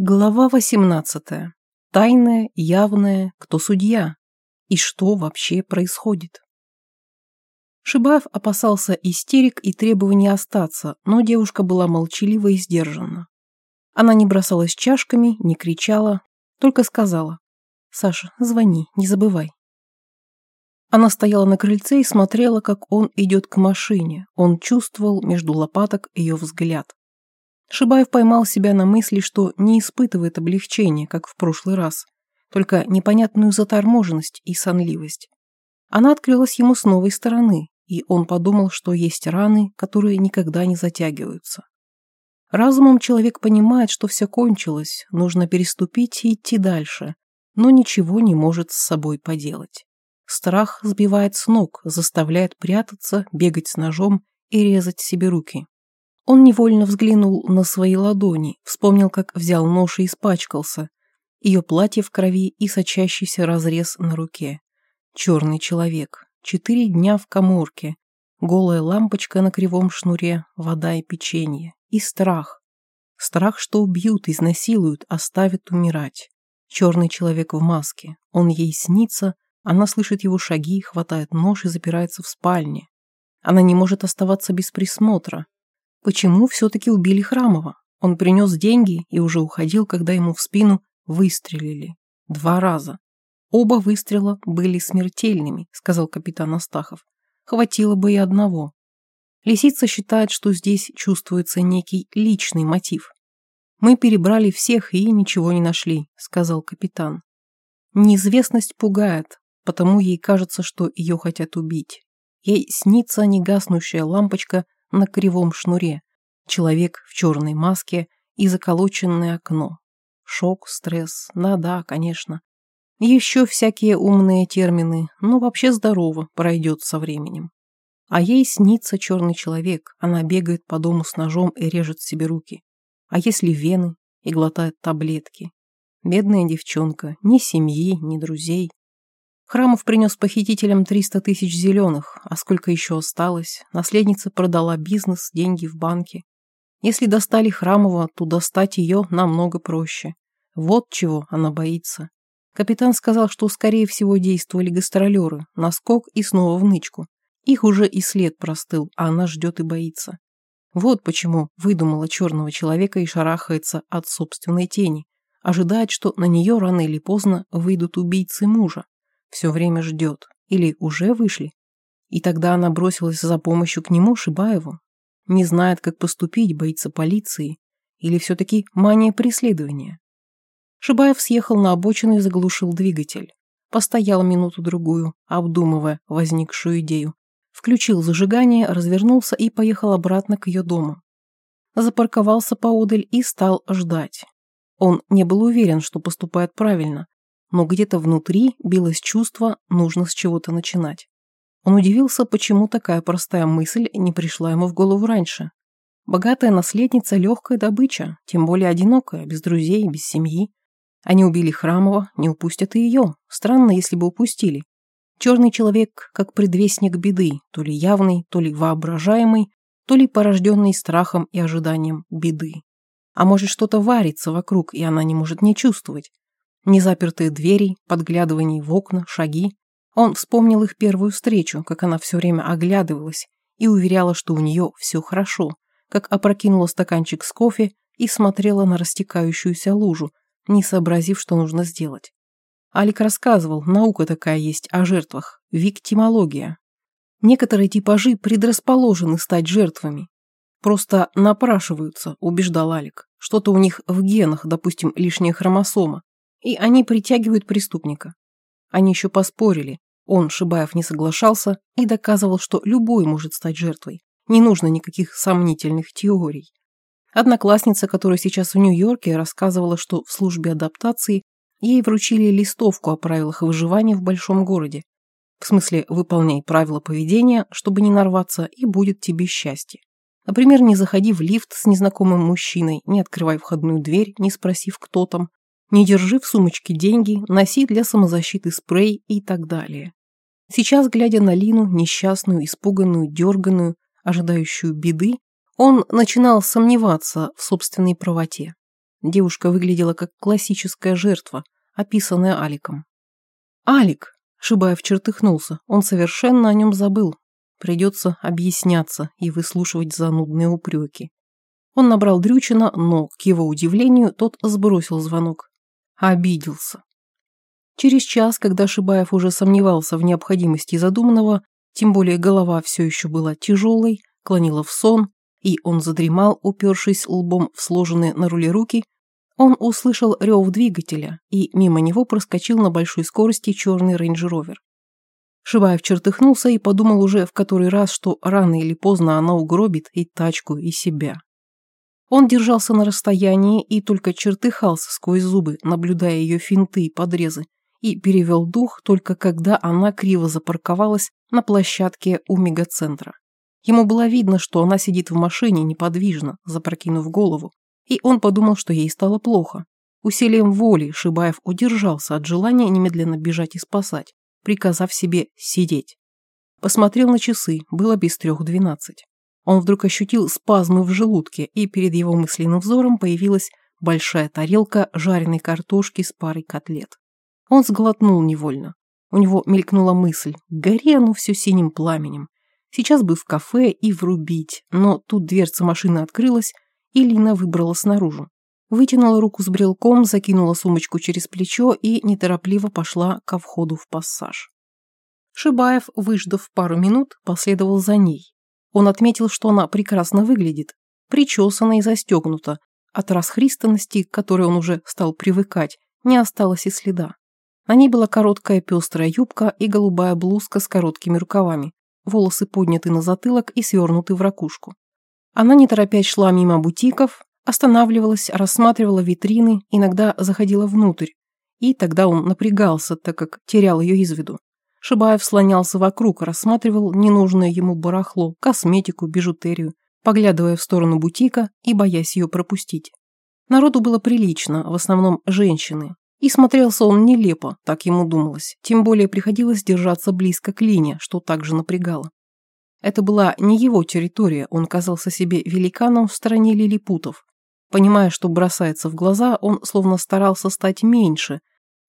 Глава 18. Тайное, явное, кто судья и что вообще происходит. Шибаев опасался истерик и требований остаться, но девушка была молчалива и сдержанна. Она не бросалась чашками, не кричала, только сказала «Саша, звони, не забывай». Она стояла на крыльце и смотрела, как он идет к машине. Он чувствовал между лопаток ее взгляд. Шибаев поймал себя на мысли, что не испытывает облегчения, как в прошлый раз, только непонятную заторможенность и сонливость. Она открылась ему с новой стороны, и он подумал, что есть раны, которые никогда не затягиваются. Разумом человек понимает, что все кончилось, нужно переступить и идти дальше, но ничего не может с собой поделать. Страх сбивает с ног, заставляет прятаться, бегать с ножом и резать себе руки. Он невольно взглянул на свои ладони, вспомнил, как взял нож и испачкался. Ее платье в крови и сочащийся разрез на руке. Черный человек. Четыре дня в коморке. Голая лампочка на кривом шнуре, вода и печенье. И страх. Страх, что убьют, изнасилуют, оставят умирать. Черный человек в маске. Он ей снится, она слышит его шаги, хватает нож и запирается в спальне. Она не может оставаться без присмотра. Почему все-таки убили Храмова? Он принес деньги и уже уходил, когда ему в спину выстрелили. Два раза. Оба выстрела были смертельными, сказал капитан Астахов. Хватило бы и одного. Лисица считает, что здесь чувствуется некий личный мотив. Мы перебрали всех и ничего не нашли, сказал капитан. Неизвестность пугает, потому ей кажется, что ее хотят убить. Ей снится негаснущая лампочка на кривом шнуре, человек в черной маске и заколоченное окно. Шок, стресс, да-да, конечно. Еще всякие умные термины, но вообще здорово, пройдет со временем. А ей снится черный человек, она бегает по дому с ножом и режет себе руки. А если вены и глотает таблетки? Бедная девчонка, ни семьи, ни друзей. Храмов принес похитителям 300 тысяч зеленых, а сколько еще осталось? Наследница продала бизнес, деньги в банке. Если достали Храмова, то достать ее намного проще. Вот чего она боится. Капитан сказал, что скорее всего действовали гастролеры, наскок и снова в нычку. Их уже и след простыл, а она ждет и боится. Вот почему выдумала черного человека и шарахается от собственной тени. Ожидает, что на нее рано или поздно выйдут убийцы мужа. Все время ждет. Или уже вышли. И тогда она бросилась за помощью к нему, Шибаеву. Не знает, как поступить, боится полиции. Или все-таки мания преследования. Шибаев съехал на обочину и заглушил двигатель. Постоял минуту-другую, обдумывая возникшую идею. Включил зажигание, развернулся и поехал обратно к ее дому. Запарковался поодаль и стал ждать. Он не был уверен, что поступает правильно, но где-то внутри билось чувство, нужно с чего-то начинать. Он удивился, почему такая простая мысль не пришла ему в голову раньше. Богатая наследница – легкая добыча, тем более одинокая, без друзей, без семьи. Они убили Храмова, не упустят и ее. Странно, если бы упустили. Черный человек, как предвестник беды, то ли явный, то ли воображаемый, то ли порожденный страхом и ожиданием беды. А может, что-то варится вокруг, и она не может не чувствовать. Незапертые двери, подглядывание в окна, шаги. Он вспомнил их первую встречу, как она все время оглядывалась и уверяла, что у нее все хорошо, как опрокинула стаканчик с кофе и смотрела на растекающуюся лужу, не сообразив, что нужно сделать. Алик рассказывал, наука такая есть о жертвах, виктимология. Некоторые типажи предрасположены стать жертвами. Просто напрашиваются, убеждал Алик. Что-то у них в генах, допустим, лишняя хромосома. И они притягивают преступника. Они еще поспорили. Он, Шибаев, не соглашался и доказывал, что любой может стать жертвой. Не нужно никаких сомнительных теорий. Одноклассница, которая сейчас в Нью-Йорке, рассказывала, что в службе адаптации ей вручили листовку о правилах выживания в большом городе. В смысле, выполняй правила поведения, чтобы не нарваться, и будет тебе счастье. Например, не заходи в лифт с незнакомым мужчиной, не открывай входную дверь, не спросив, кто там, не держи в сумочке деньги, носи для самозащиты спрей и так далее. Сейчас, глядя на Лину, несчастную, испуганную, дерганную, ожидающую беды, он начинал сомневаться в собственной правоте. Девушка выглядела как классическая жертва, описанная Аликом. «Алик!» – Шибаев чертыхнулся. Он совершенно о нем забыл. Придется объясняться и выслушивать занудные упреки. Он набрал Дрючина, но, к его удивлению, тот сбросил звонок. Обиделся. Через час, когда Шибаев уже сомневался в необходимости задуманного, тем более голова все еще была тяжелой, клонила в сон, и он задремал, упершись лбом в сложенные на руле руки, он услышал рев двигателя, и мимо него проскочил на большой скорости черный рейндж-ровер. Шибаев чертыхнулся и подумал уже в который раз, что рано или поздно она угробит и тачку, и себя. Он держался на расстоянии и только чертыхался сквозь зубы, наблюдая ее финты и подрезы, и перевел дух только когда она криво запарковалась на площадке у мегацентра. Ему было видно, что она сидит в машине неподвижно, запрокинув голову, и он подумал, что ей стало плохо. Усилием воли Шибаев удержался от желания немедленно бежать и спасать, приказав себе сидеть. Посмотрел на часы, было без трех двенадцать. Он вдруг ощутил спазмы в желудке, и перед его мысленным взором появилась большая тарелка жареной картошки с парой котлет. Он сглотнул невольно. У него мелькнула мысль, гори оно все синим пламенем. Сейчас бы в кафе и врубить, но тут дверца машины открылась, и Лина выбралась наружу. Вытянула руку с брелком, закинула сумочку через плечо и неторопливо пошла ко входу в пассаж. Шибаев, выждав пару минут, последовал за ней. Он отметил, что она прекрасно выглядит, причесана и застегнута. От расхристанности, к которой он уже стал привыкать, не осталось и следа. На ней была короткая пестрая юбка и голубая блузка с короткими рукавами, волосы подняты на затылок и свернуты в ракушку. Она не торопясь шла мимо бутиков, останавливалась, рассматривала витрины, иногда заходила внутрь. И тогда он напрягался, так как терял ее из виду. Шибаев слонялся вокруг, рассматривал ненужное ему барахло, косметику, бижутерию, поглядывая в сторону бутика и боясь ее пропустить. Народу было прилично, в основном женщины. И смотрелся он нелепо, так ему думалось. Тем более приходилось держаться близко к Лине, что также напрягало. Это была не его территория, он казался себе великаном в стороне лилипутов. Понимая, что бросается в глаза, он словно старался стать меньше,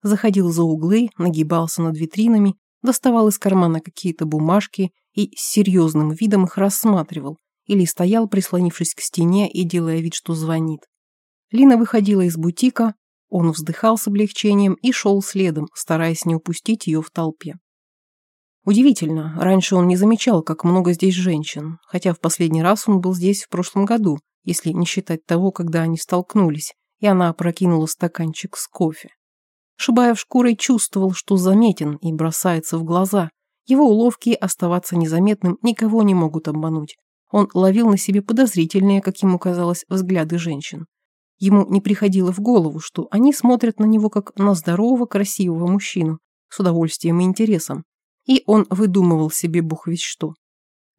заходил за углы, нагибался над витринами доставал из кармана какие-то бумажки и с серьезным видом их рассматривал или стоял, прислонившись к стене и делая вид, что звонит. Лина выходила из бутика, он вздыхал с облегчением и шел следом, стараясь не упустить ее в толпе. Удивительно, раньше он не замечал, как много здесь женщин, хотя в последний раз он был здесь в прошлом году, если не считать того, когда они столкнулись, и она опрокинула стаканчик с кофе. Шибаев шкурой чувствовал, что заметен и бросается в глаза. Его уловки оставаться незаметным никого не могут обмануть. Он ловил на себе подозрительные, как ему казалось, взгляды женщин. Ему не приходило в голову, что они смотрят на него как на здорового, красивого мужчину, с удовольствием и интересом. И он выдумывал себе бог ведь что.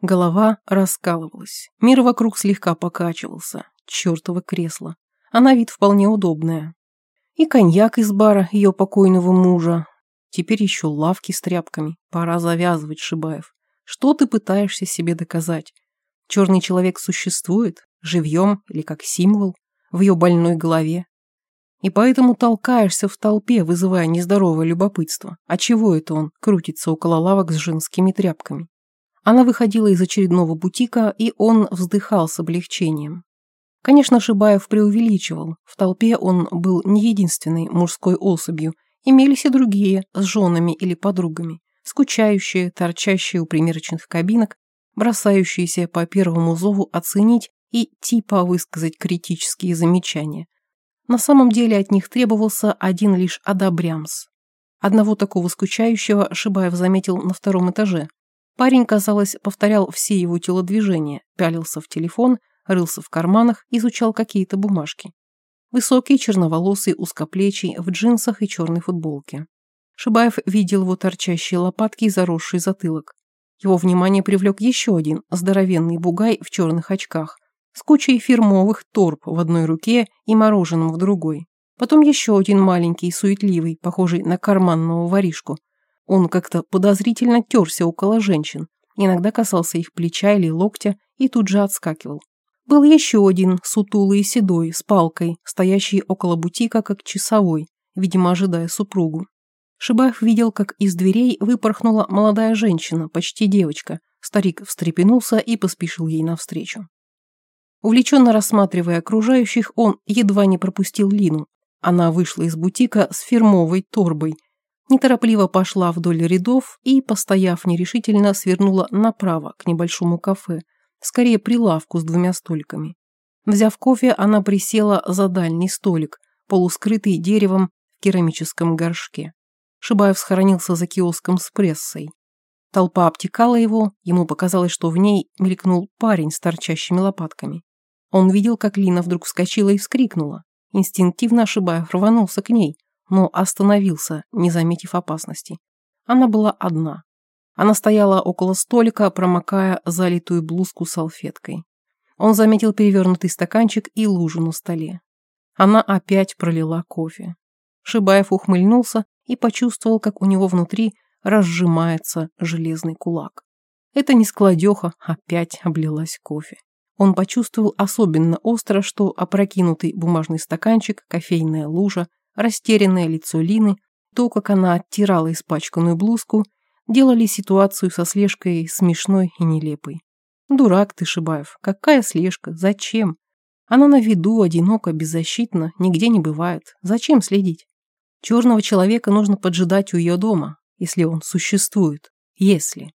Голова раскалывалась. Мир вокруг слегка покачивался. Чёртово кресло. А на вид вполне удобное. И коньяк из бара ее покойного мужа. Теперь еще лавки с тряпками. Пора завязывать, Шибаев. Что ты пытаешься себе доказать? Черный человек существует, живьем или как символ, в ее больной голове. И поэтому толкаешься в толпе, вызывая нездоровое любопытство. А чего это он крутится около лавок с женскими тряпками? Она выходила из очередного бутика, и он вздыхал с облегчением. Конечно, Шибаев преувеличивал. В толпе он был не единственной мужской особью. Имелись и другие, с женами или подругами, скучающие, торчащие у примерочных кабинок, бросающиеся по первому зову оценить и типа высказать критические замечания. На самом деле от них требовался один лишь одобрямс. Одного такого скучающего Шибаев заметил на втором этаже. Парень, казалось, повторял все его телодвижения, пялился в телефон рылся в карманах, изучал какие-то бумажки. Высокий, черноволосый, узкоплечий, в джинсах и черной футболке. Шибаев видел его торчащие лопатки и заросший затылок. Его внимание привлек еще один, здоровенный бугай в черных очках, с кучей фирмовых торп в одной руке и мороженым в другой. Потом еще один маленький, суетливый, похожий на карманного воришку. Он как-то подозрительно терся около женщин, иногда касался их плеча или локтя и тут же отскакивал. Был еще один, сутулый и седой, с палкой, стоящий около бутика, как часовой, видимо, ожидая супругу. Шибаев видел, как из дверей выпорхнула молодая женщина, почти девочка. Старик встрепенулся и поспешил ей навстречу. Увлеченно рассматривая окружающих, он едва не пропустил Лину. Она вышла из бутика с фирмовой торбой, неторопливо пошла вдоль рядов и, постояв нерешительно, свернула направо к небольшому кафе, скорее прилавку с двумя столиками. Взяв кофе, она присела за дальний столик, полускрытый деревом в керамическом горшке. Шибаев схоронился за киоском с прессой. Толпа обтекала его, ему показалось, что в ней мелькнул парень с торчащими лопатками. Он видел, как Лина вдруг вскочила и вскрикнула. Инстинктивно Шибаев рванулся к ней, но остановился, не заметив опасности. Она была одна. Она стояла около столика, промокая залитую блузку салфеткой. Он заметил перевернутый стаканчик и лужу на столе. Она опять пролила кофе. Шибаев ухмыльнулся и почувствовал, как у него внутри разжимается железный кулак. Это не складеха опять облилась кофе. Он почувствовал особенно остро, что опрокинутый бумажный стаканчик, кофейная лужа, растерянное лицо Лины, то, как она оттирала испачканную блузку делали ситуацию со слежкой смешной и нелепой. Дурак ты, Шибаев, какая слежка, зачем? Она на виду, одиноко, беззащитна, нигде не бывает. Зачем следить? Черного человека нужно поджидать у ее дома, если он существует. Если.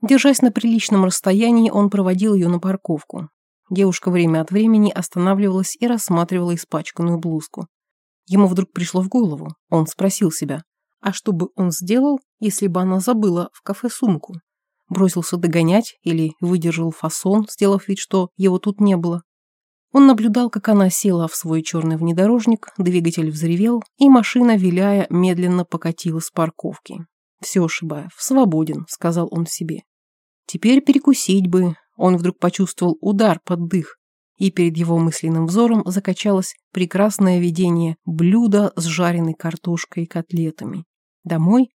Держась на приличном расстоянии, он проводил ее на парковку. Девушка время от времени останавливалась и рассматривала испачканную блузку. Ему вдруг пришло в голову. Он спросил себя, а что бы он сделал, если бы она забыла в кафе сумку? Бросился догонять или выдержал фасон, сделав вид, что его тут не было? Он наблюдал, как она села в свой черный внедорожник, двигатель взревел, и машина, виляя, медленно покатила с парковки. «Все, Шибаев, свободен», — сказал он себе. «Теперь перекусить бы». Он вдруг почувствовал удар под дых, и перед его мысленным взором закачалось прекрасное видение блюда с жареной картошкой и котлетами. Домой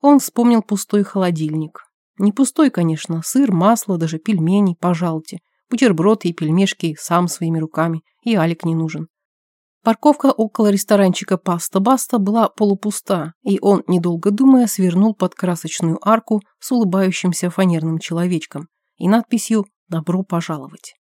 он вспомнил пустой холодильник. Не пустой, конечно, сыр, масло, даже пельмени, пожалуйте. Бутерброды и пельмешки сам своими руками, и Алик не нужен. Парковка около ресторанчика «Паста-Баста» была полупуста, и он, недолго думая, свернул под красочную арку с улыбающимся фанерным человечком и надписью «Добро пожаловать».